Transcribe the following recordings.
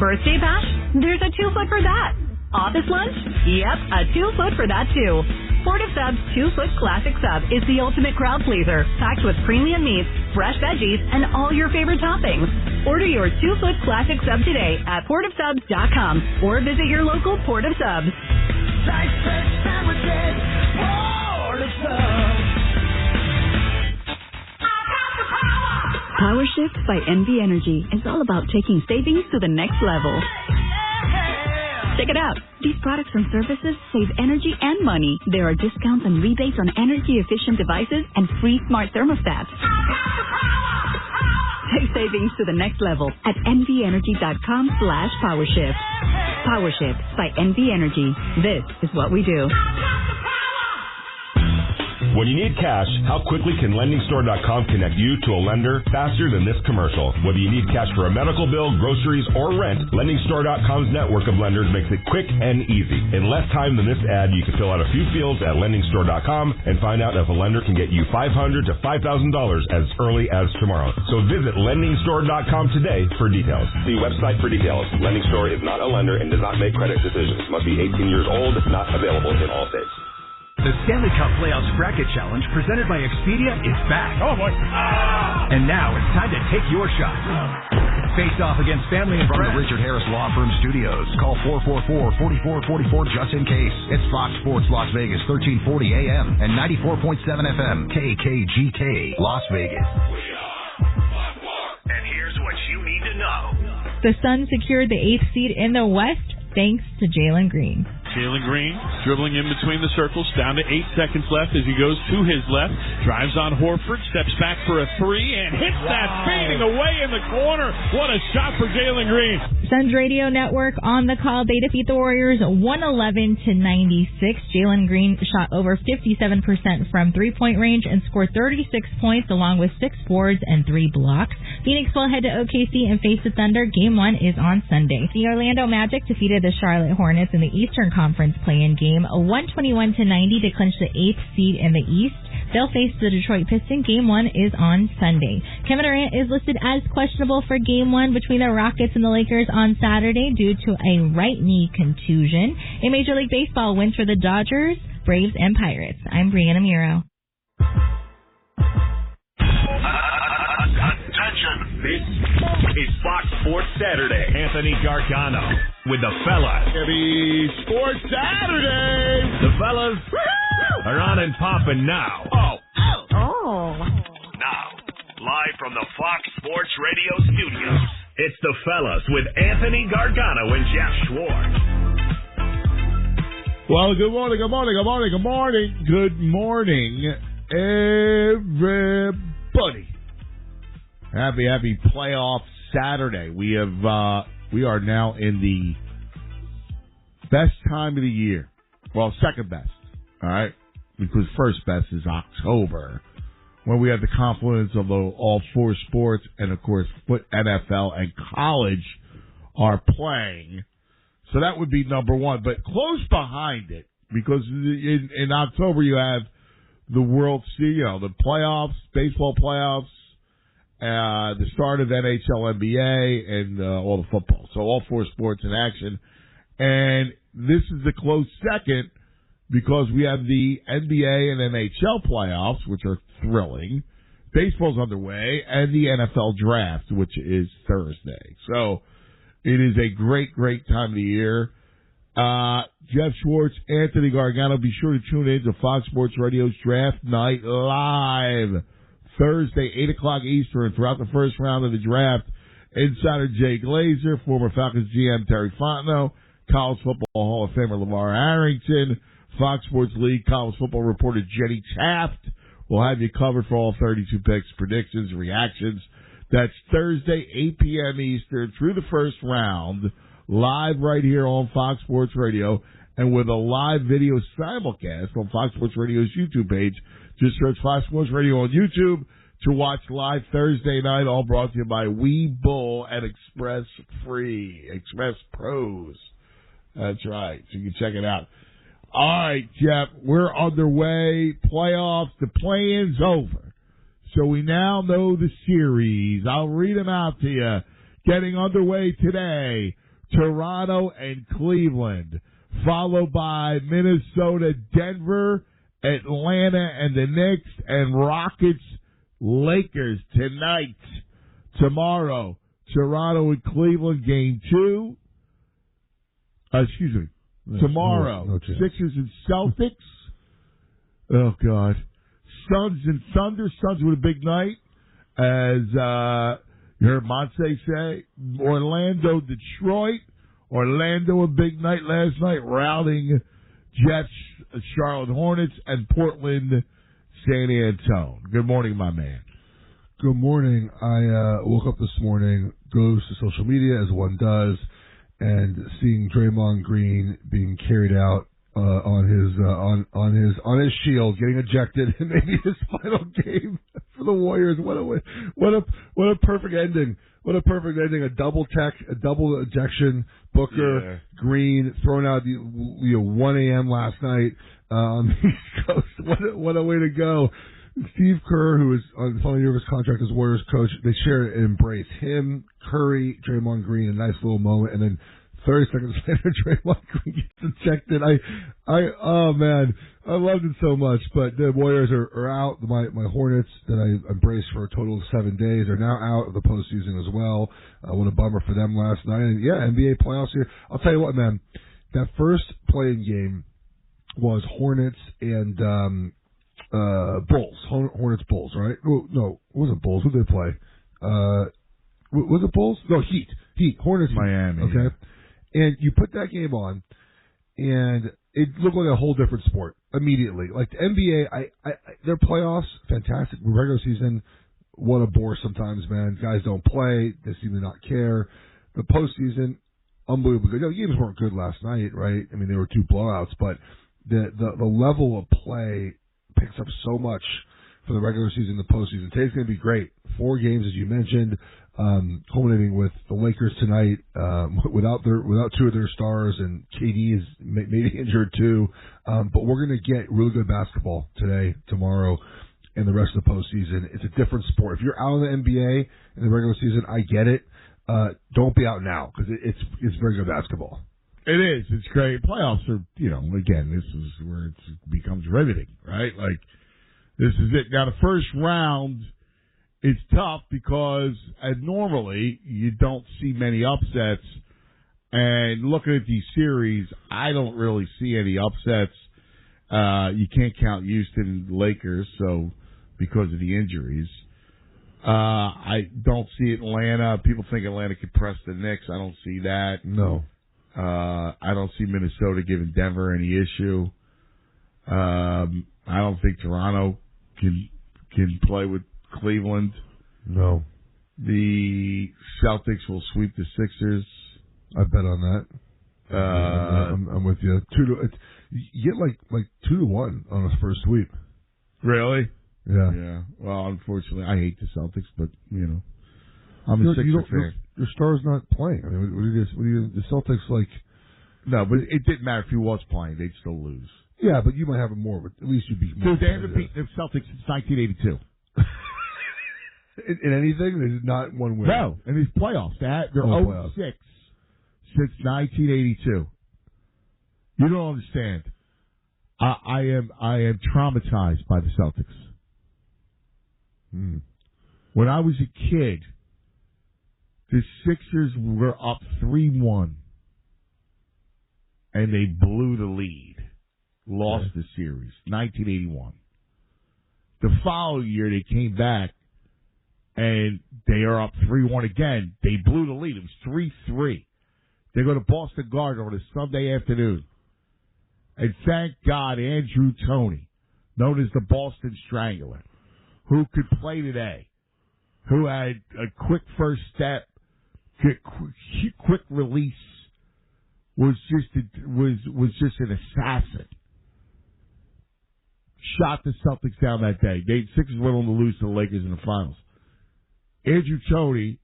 Birthday bash? There's a two foot for that. Office lunch? Yep, a two foot for that too. Port of Sub's two foot classic sub is the ultimate crowd pleaser, packed with premium meats, fresh veggies, and all your favorite toppings. Order your two foot classic sub today at portofsubs.com or visit your local Port of Subs. Nice fresh sandwiches, Port of Subs. Power Shift by NV Energy is all about taking savings to the next level. Check it out. These products and services save energy and money. There are discounts and rebates on energy efficient devices and free smart thermostats. Take savings to the next level at nvenergy.com slash powershift. Powershift by NV Energy. This is what we do. When you need cash, how quickly can LendingStore.com connect you to a lender faster than this commercial? Whether you need cash for a medical bill, groceries, or rent, LendingStore.com's network of lenders makes it quick and easy. In less time than this ad, you can fill out a few fields at LendingStore.com and find out if a lender can get you $500 to $5,000 as early as tomorrow. So visit LendingStore.com today for details. See website for details. Lending Store is not a lender and does not make credit decisions. Must be 18 years old, not available in all states. The Stanley Cup Playoffs Bracket Challenge presented by Expedia is back. Oh boy. And now it's time to take your shot. Face off against family and From friends. the Richard Harris Law Firm Studios, call 444-4444 just in case. It's Fox Sports Las Vegas, 1340 AM and 94.7 FM, KKGK, Las Vegas. And here's what you need to know. The Suns secured the eighth seed in the West thanks to Jalen Green. Jalen Green dribbling in between the circles, down to eight seconds left as he goes to his left, drives on Horford, steps back for a three, and hits that fading away in the corner. What a shot for Jalen Green. Suns Radio Network on the call. They defeat the Warriors 111 to 96. Jalen Green shot over 57% from three point range and scored 36 points along with six boards and three blocks. Phoenix will head to OKC and face the Thunder. Game one is on Sunday. The Orlando Magic defeated the Charlotte Hornets in the Eastern Conference play-in game 121 to 90 to clinch the eighth seed in the East. They'll face the Detroit Pistons. Game one is on Sunday. Kevin Durant is listed as questionable for game one between the Rockets and the Lakers on Saturday due to a right knee contusion. In Major League Baseball, wins for the Dodgers, Braves, and Pirates. I'm Brianna Muro. Attention. This is Fox Sports Saturday. Anthony Gargano with the fellas. Happy Sports Saturday. The fellas are on and popping now. Oh, Oh. now, live from the Fox Sports Radio studios. It's the fellas with Anthony Gargano and Jeff Schwartz. Well, good morning, good morning, good morning, good morning, good morning, everybody. Happy, happy playoff Saturday. We have, uh, we are now in the best time of the year. Well, second best. All right. Because first best is October when we have the confluence of all four sports and of course foot NFL and college are playing. So that would be number one. But close behind it, because in, in October you have the World Series, you know, the playoffs, baseball playoffs, uh, the start of NHL, NBA, and uh, all the football. So all four sports in action. And this is the close second because we have the NBA and NHL playoffs, which are thrilling. Baseball's underway, and the NFL draft, which is Thursday. So it is a great, great time of the year. Uh, Jeff Schwartz, Anthony Gargano, be sure to tune in to Fox Sports Radio's Draft Night Live. Thursday, 8 o'clock Eastern, throughout the first round of the draft. Insider Jay Glazer, former Falcons GM Terry Fontenot, College Football Hall of Famer Lamar Harrington, Fox Sports League College Football reporter Jenny Taft will have you covered for all 32 picks, predictions, reactions. That's Thursday, 8 p.m. Eastern, through the first round, live right here on Fox Sports Radio, and with a live video simulcast on Fox Sports Radio's YouTube page. Just search Fox Sports Radio on YouTube to watch live Thursday night, all brought to you by Webull and Express Free, Express Pros. That's right. So you can check it out. All right, Jeff, we're underway. Playoffs, the play-in's over. So we now know the series. I'll read them out to you. getting underway today. Toronto and Cleveland, followed by Minnesota, Denver, Atlanta, and the Knicks, and Rockets, Lakers tonight. Tomorrow, Toronto and Cleveland, game two. Uh, excuse me. Tomorrow, no chance. Sixers and Celtics. Oh God, Suns and Thunder. Suns with a big night, as uh, you heard Monte say. Orlando, Detroit. Orlando a big night last night, routing Jets, Charlotte Hornets, and Portland, San Antonio. Good morning, my man. Good morning. I uh, woke up this morning, goes to social media as one does, and seeing Draymond Green being carried out uh, on his uh, on on his on his shield, getting ejected, and maybe his final game for the Warriors. What a what a what a perfect ending. What a perfect ending. A double tech, a double ejection. Booker, Green thrown out the you know 1 a.m. last night uh, on the East Coast. What a, what a way to go. Steve Kerr, who is on the final year of his contract as Warriors coach, they share an embrace. Him, Curry, Draymond Green, a nice little moment, and then 30 seconds later, Draymond Green gets ejected. I, I, oh man, I loved it so much. But the Warriors are, are out. My my Hornets that I embraced for a total of seven days are now out of the postseason as well. Uh, what a bummer for them last night. And yeah, NBA playoffs here. I'll tell you what, man, that first playing game was Hornets and um uh Bulls. Hornets Bulls, right? No, no, it wasn't Bulls. Who did they play? Uh was it Bulls? No, Heat. Heat. Hornets. Miami. Okay. And you put that game on, and it looked like a whole different sport immediately. Like the NBA, I, I, I their playoffs fantastic. Regular season, what a bore sometimes, man. Guys don't play. They seem to not care. The postseason, unbelievable good. You know, the games weren't good last night, right? I mean, there were two blowouts, but the the, the level of play picks up so much for the regular season, the postseason. Today's going to be great. Four games, as you mentioned, um, culminating with the Lakers tonight, um, without their without two of their stars, and KD is may- maybe injured too. Um, but we're going to get really good basketball today, tomorrow, and the rest of the postseason. It's a different sport. If you're out of the NBA in the regular season, I get it. Uh, don't be out now because it, it's it's very good basketball. It is. It's great. Playoffs are, you know, again, this is where it becomes riveting, right? Like, this is it. Now, the first round is tough because, uh, normally, you don't see many upsets. And looking at these series, I don't really see any upsets. Uh, you can't count Houston Lakers, so because of the injuries. Uh, I don't see Atlanta. People think Atlanta could press the Knicks. I don't see that. No. Uh, I don't see Minnesota giving Denver any issue. Um, I don't think Toronto can can play with Cleveland. No. The Celtics will sweep the Sixers. I bet on that. Uh, I'm, I'm with you. Two to it's, you get like like two to one on a first sweep. really? Yeah. Yeah. Well, unfortunately, I hate the Celtics, but you know, I'm a Sixer fan. Your star's not playing. I mean, what, do you? What do you? The Celtics like? No, but it didn't matter if he was playing; they'd still lose. Yeah, but you might have more. But at least you'd be. Dude, they haven't beaten the Celtics since 1982. in, in anything. They did not one win. No, in these playoffs, that they're Oh, 0 playoffs. 6 since 1982. You don't understand. I, I am I am traumatized by the Celtics. Hmm. When I was a kid, the Sixers were up three one, and they blew the lead, lost the series, 1981. The following year, they came back and they are up 3-1 again. They blew the lead. It was 3-3. They go to Boston Garden on a Sunday afternoon. And thank God Andrew Toney, known as the Boston Strangler, who could play today, who had a quick first step, quick release, was just a, was was just an assassin. Shot the Celtics down that day. They Sixers went on to lose to the Lakers in the finals. Andrew Toney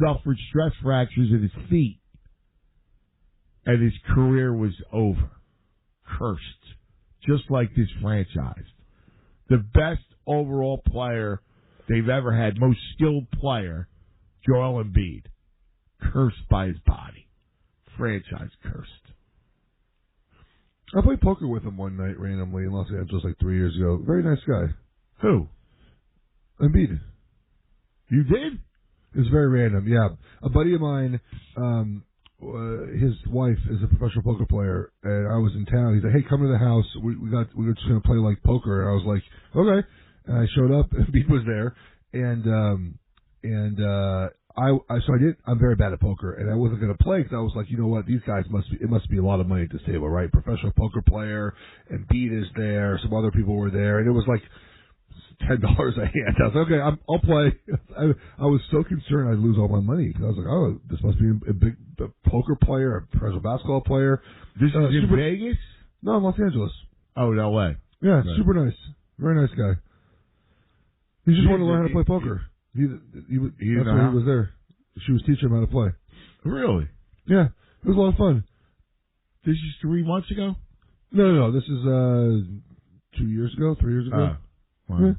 suffered stress fractures in his feet, and his career was over, cursed, just like this franchise. The best overall player they've ever had, most skilled player, Joel Embiid. Cursed by his body. Franchise cursed. I played poker with him one night randomly in Los Angeles like three years ago. Very nice guy. Who? Embiid. You did? It was very random. Yeah, a buddy of mine, um, uh, his wife is a professional poker player, and I was in town. He's like, "Hey, come to the house. We, we got we are just gonna play like poker." And I was like, "Okay." And I showed up, Embiid was there, and um, and uh, I, I so I did. I'm very bad at poker, and I wasn't gonna play because I was like, you know what, these guys must be. It must be a lot of money at this table, right? Professional poker player, Embiid is there. Some other people were there, and it was like ten dollars a hand. I was like, okay, I'm, I'll play. I, I was so concerned I'd lose all my money. I was like, oh, this must be a big a poker player, a professional basketball player. This Uh, is in super- Vegas? No, in Los Angeles. Oh, in L.A. Yeah, Right. super nice, very nice guy. He just wanted to learn how to play poker. He, he, was- He that's why he was there. She was teaching him how to play. Really? Yeah, it was a lot of fun. This is three months ago? No, no, no. This is uh two years ago, three years ago. Oh, wow. Yeah.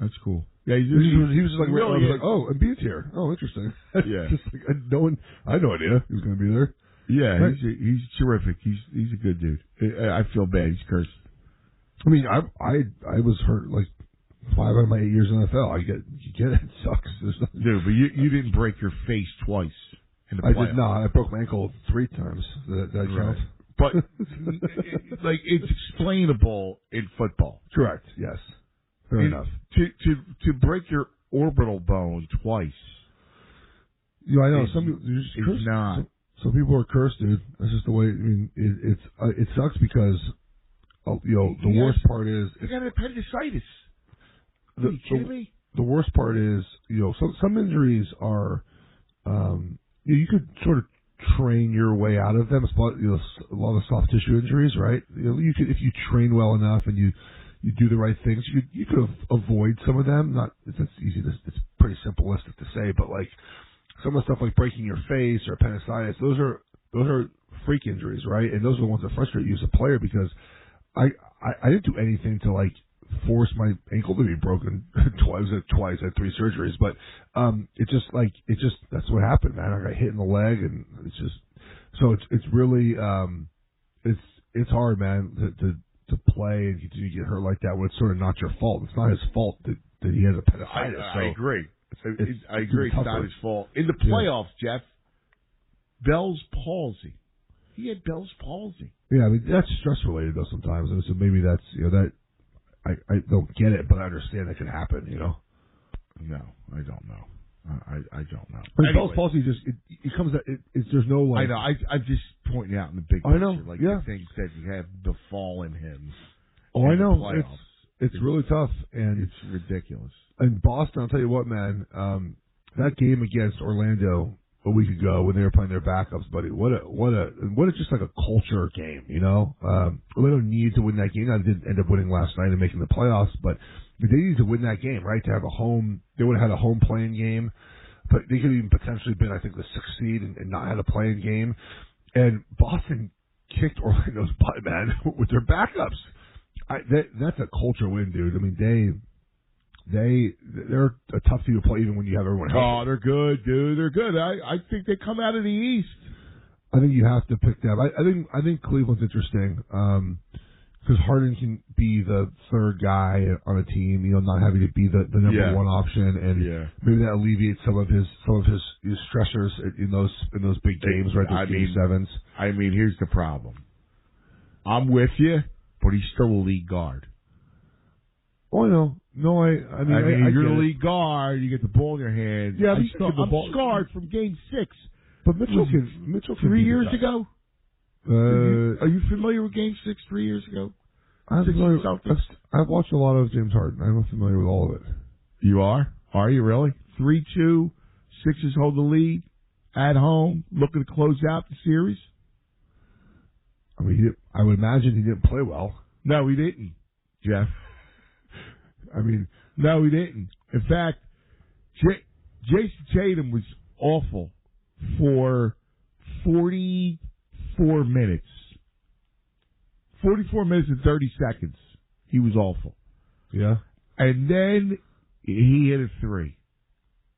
That's cool. Yeah, He was, just- he was just like, really I was like, oh, Embiid's here. Oh, interesting. Yeah. just like I, no one, I had no idea he was going to be there. Yeah, Right. he's a, he's terrific. He's he's a good dude. I, I feel bad. He's cursed. I mean, I I I was hurt like five out of my eight years in the NFL. I get you get it. It sucks. Dude, but you you didn't break your face twice in the I did not. I broke my ankle three times. That, that Right. counts. But like it's explainable in football. Correct. Yes. Fair It- enough. To to to break your orbital bone twice. You know, I know It's- some people you're just it's cursed. not. Some, some people are cursed, dude. That's just the way. I mean, it, it's uh, it sucks because, uh, you know, the Yes. worst part is You got appendicitis. The, Are you kidding the, me? the worst part is, you know, some some injuries are, um, you, know, you could sort of train your way out of them. It's about, you know, a lot of soft tissue injuries, right? You know, you could if you train well enough and you you do the right things, you could you could avoid some of them. Not it's, it's easy. To, it's pretty simplistic to say, but like some of the stuff like breaking your face or appendicitis, those are those are freak injuries, right? And those are the ones that frustrate you as a player because I I, I didn't do anything to like force my ankle to be broken twice. Twice I had three surgeries, but um, it just like it just that's what happened, man. I got hit in the leg, and it's just so it's it's really um, it's it's hard, man, to to, to play and continue to get hurt like that when it's sort of not your fault. It's not his fault that that he has I, appendicitis. I so agree. it's- It- I agree. It's tougher. not his fault. In the Yeah. playoffs, Jeff, Bell's palsy. He had Bell's palsy. Yeah, I mean that's stress related though sometimes, and so maybe that's you know that I I don't get it, but I understand it can happen. You know, No, I don't know. I I don't know. I mean, Anyway, Bell's palsy just it, it comes that it, it's there's no like I know. I I'm just pointing out in the big I picture, know, like yeah. the things that have befallen him. oh I know playoffs. it's it's really tough and It's ridiculous. in Boston, I'll tell you what, man, um, that game against Orlando a week ago when they were playing their backups, buddy, what a what a what a just like a culture game, you know. Um, Orlando need to win that game. I did end up winning last night and making the playoffs, but they needed to win that game, right? To have a home, they would have had a home playing game, but they could have even potentially been, I think, the sixth seed and, and not had a playing game. And Boston kicked Orlando's butt, man, with their backups. I, that, that's a culture win, dude. I mean, they they they're a tough team to play even when you have everyone Oh, they're good, dude. They're good. I I think they come out of the East. I think you have to pick them. I, I think I think Cleveland's interesting um, because Harden can be the third guy on a team. You know, not having to be the, the number Yeah. one option, and Yeah. maybe that alleviates some of his some of his, his stressors in those in those big games, right? Those I game mean, sevens. I mean, here's the problem. I'm with you, but he's still a lead guard. Oh, I know. No, I I mean, I mean, I, I you're the lead guard. You get the ball in your hand. Yeah, I'm, but you still, give the I'm ball- scarred from Game Six. But Mitchell can Mitchell can Three years ago. Uh, Are you familiar with Game Six? Three years ago. I'm six familiar. I've, I've watched a lot of James Harden. I'm familiar with all of it. You are? Are you really? Three two. Sixers hold the lead at home, looking to close out the series. I mean, he I would imagine he didn't play well. No, he didn't, Jeff. I mean, No, he didn't. In fact, J- Jayson Tatum was awful for 44 minutes. 44 minutes and 30 seconds. He was awful. yeah. And then he hit a three.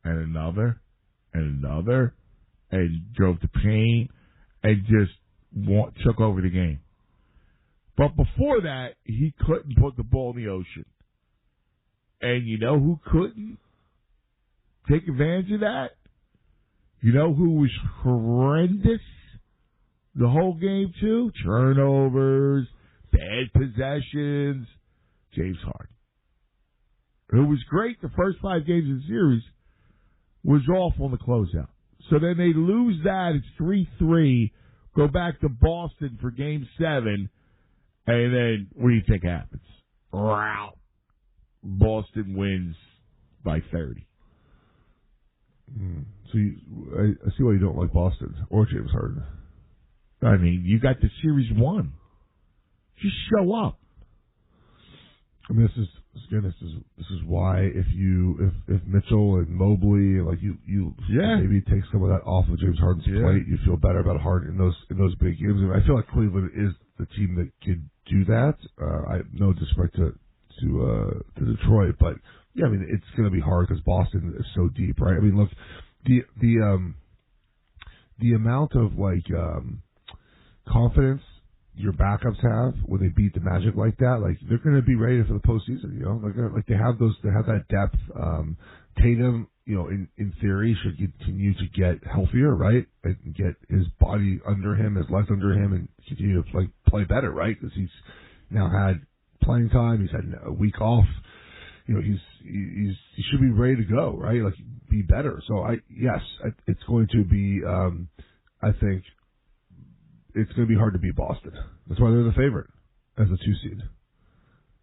And another, and another, and drove to pain and just took over the game. But before that, he couldn't put the ball in the ocean. And you know who couldn't take advantage of that? You know who was horrendous the whole game too? Turnovers, bad possessions. James Harden. Who was great the first five games of the series, was awful in the closeout. So then they lose that. It's 3-3. Go back to Boston for game seven. And then what do you think happens? Wow. Boston wins by 30. Hmm. So you, I, I see why you don't like Boston or James Harden. I mean, you got the series won. Just show up. I mean, this is again, this is this is why if you if if Mitchell and Mobley like you you Yeah. maybe take some of that off of James Harden's Yeah. plate, you feel better about Harden in those in those big games. And I feel like Cleveland is the team that could do that. Uh, I no disrespect to to uh, to Detroit, but yeah, I mean it's going to be hard because Boston is so deep, right? I mean, look, the the um the amount of like um confidence your backups have when they beat the Magic like that, like they're going to be ready for the postseason. You know, like like they have those, they have that depth. Um, Tatum, you know, in in theory, should continue to get healthier, right, and get his body under him, his legs under him, and continue to like play better, right? Because he's now had playing time. He's had a week off. You know, he's he's he should be ready to go, right? Like be better. So I yes, it's going to be. um I think it's going to be hard to beat Boston. That's why they're the favorite as a two seed.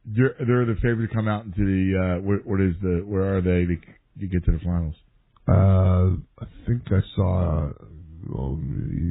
They're, they're the favorite to come out into the, uh, what, what is the, where are they to, to get to the finals? Uh, I think I saw. Well,